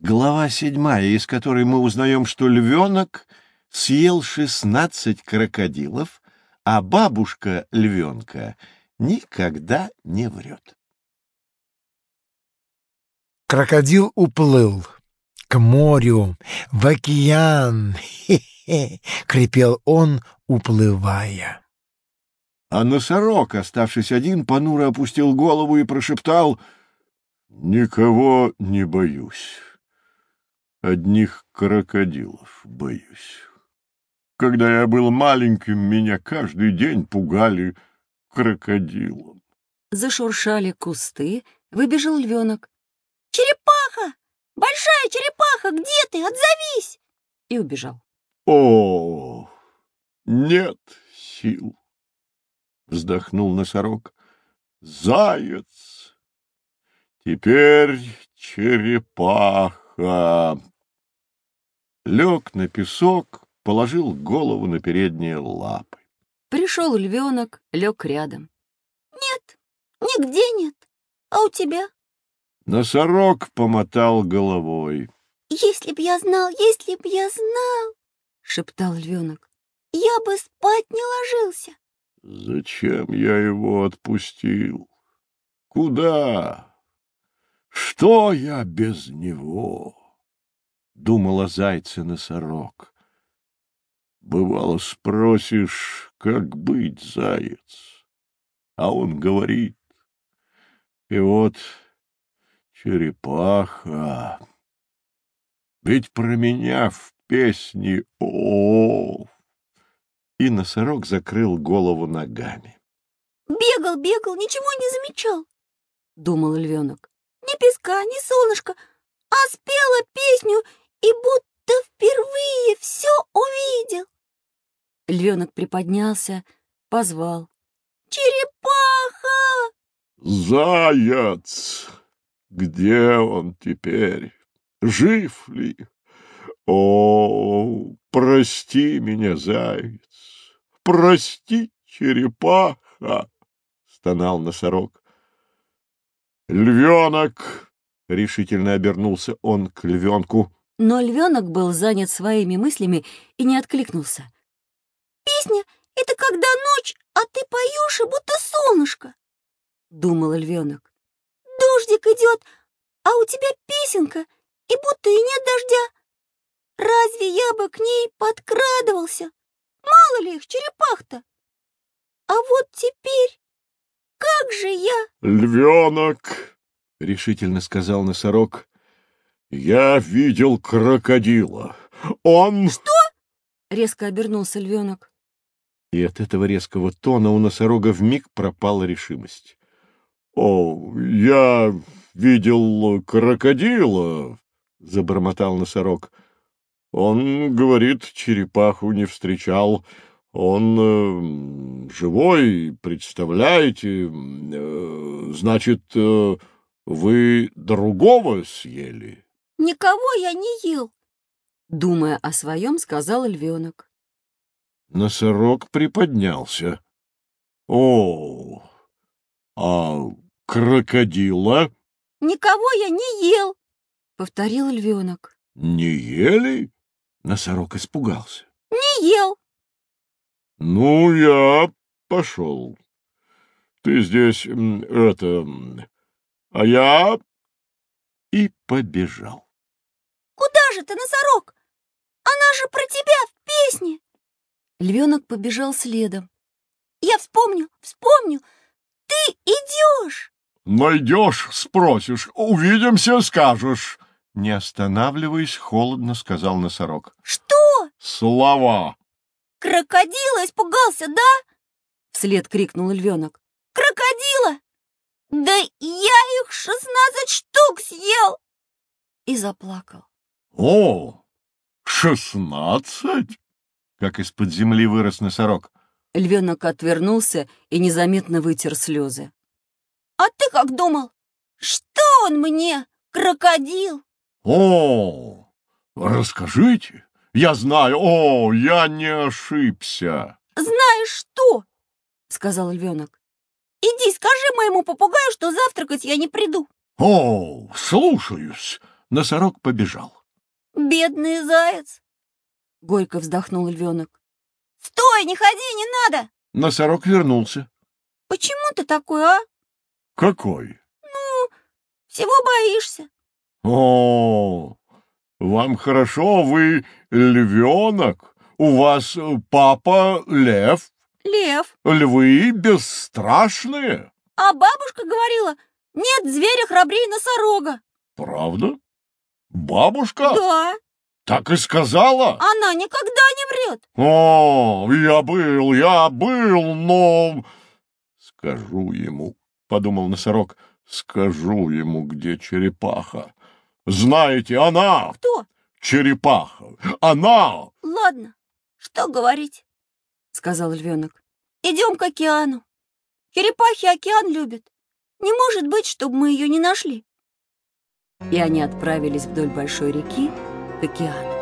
Глава седьмая, из которой мы узнаем, что львенок съел шестнадцать крокодилов, а бабушка львенка никогда не врет. Крокодил уплыл к морю, в океан. Хе-хе, крепел он, уплывая. А носорог, оставшись один, понуро опустил голову и прошептал «Никого не боюсь, одних крокодилов боюсь. Когда я был маленьким, меня каждый день пугали крокодилом». Зашуршали кусты, выбежал львенок. «Черепаха! Большая черепаха! Где ты? Отзовись!» И убежал. «О, нет сил!» — вздохнул носорог. «Заяц! Теперь черепаха!» Лег на песок, положил голову на передние лапы. Пришел львенок, лег рядом. «Нет, нигде нет. А у тебя?» Носорог помотал головой. «Если б я знал, если б я знал!» — шептал львенок. «Я бы спать не ложился!» Зачем я его отпустил? Куда? Что я без него? Думала зайца носорог. Бывало, спросишь, как быть, заяц, а он говорит. И вот черепаха. Ведь про меня в песне о, И носорог закрыл голову ногами. «Бегал, бегал, ничего не замечал», — думал львенок. «Ни песка, ни солнышка, а спела песню и будто впервые все увидел». Львенок приподнялся, позвал. «Черепаха!» «Заяц! Где он теперь? Жив ли? О, прости меня, заяц! Прости, черепаха!» — стонал носорог. «Львенок!» — решительно обернулся он к львенку. Но львенок был занят своими мыслями и не откликнулся. «Песня — это когда ночь, а ты поешь, и будто солнышко!» — думал львенок. «Дождик идет, а у тебя песенка, и будто и нет дождя. Разве я бы к ней подкрадывался? Мало ли их черепах-то! А вот теперь как же я...» «Львенок!» — решительно сказал носорог. «Я видел крокодила. Он...» «Что?» — резко обернулся львенок. И от этого резкого тона у носорога вмиг пропала решимость. «О, я видел крокодила!» — забормотал носорог. «Он, говорит, черепаху не встречал. Он э, живой, представляете? Э, значит, э, вы другого съели?» «Никого я не ел», — думая о своем, сказал львенок. Носорог приподнялся. «О, а крокодила?» «Никого я не ел», — повторил львенок. «Не ели?» Носорог испугался. «Не ел». «Ну, я пошел. Ты здесь, это... А я...» И побежал. «Куда же ты, носорог? Она же про тебя в песне!» Львенок побежал следом. «Я вспомню, вспомню! Ты идешь!» «Найдешь, спросишь, увидимся, скажешь!» Не останавливаясь, холодно сказал носорог. «Что?» «Слова!» «Крокодила испугался, да?» Вслед крикнул львенок. «Крокодила? Да я их шестнадцать штук съел!» И заплакал. «О, шестнадцать?» Как из-под земли вырос носорог. Львенок отвернулся и незаметно вытер слезы. «А ты как думал? Что он мне, крокодил?» «О, расскажите, я знаю, о, я не ошибся!» «Знаешь что?» — сказал львенок. «Иди скажи моему попугаю, что завтракать я не приду». «О, слушаюсь, носорог побежал. Бедный заяц. Горько вздохнул львенок. Стой, не ходи, не надо. Носорог вернулся. Почему ты такой, а? Какой? Всего боишься. О, вам хорошо, вы львенок. У вас э, папа лев. Лев. Львы бесстрашные. А бабушка говорила, нет зверя храбрее носорога. Правда? Бабушка Да, так и сказала. она никогда не врет. О, я был, я был, но... Скажу ему, — подумал носорог, — скажу ему, где черепаха. Знаете, она, Кто? черепаха, она... Ладно, что говорить. Сказал львенок. Идем к океану. Черепахи океан любят. Не может быть, чтобы мы ее не нашли. И они отправились вдоль большой реки к океану.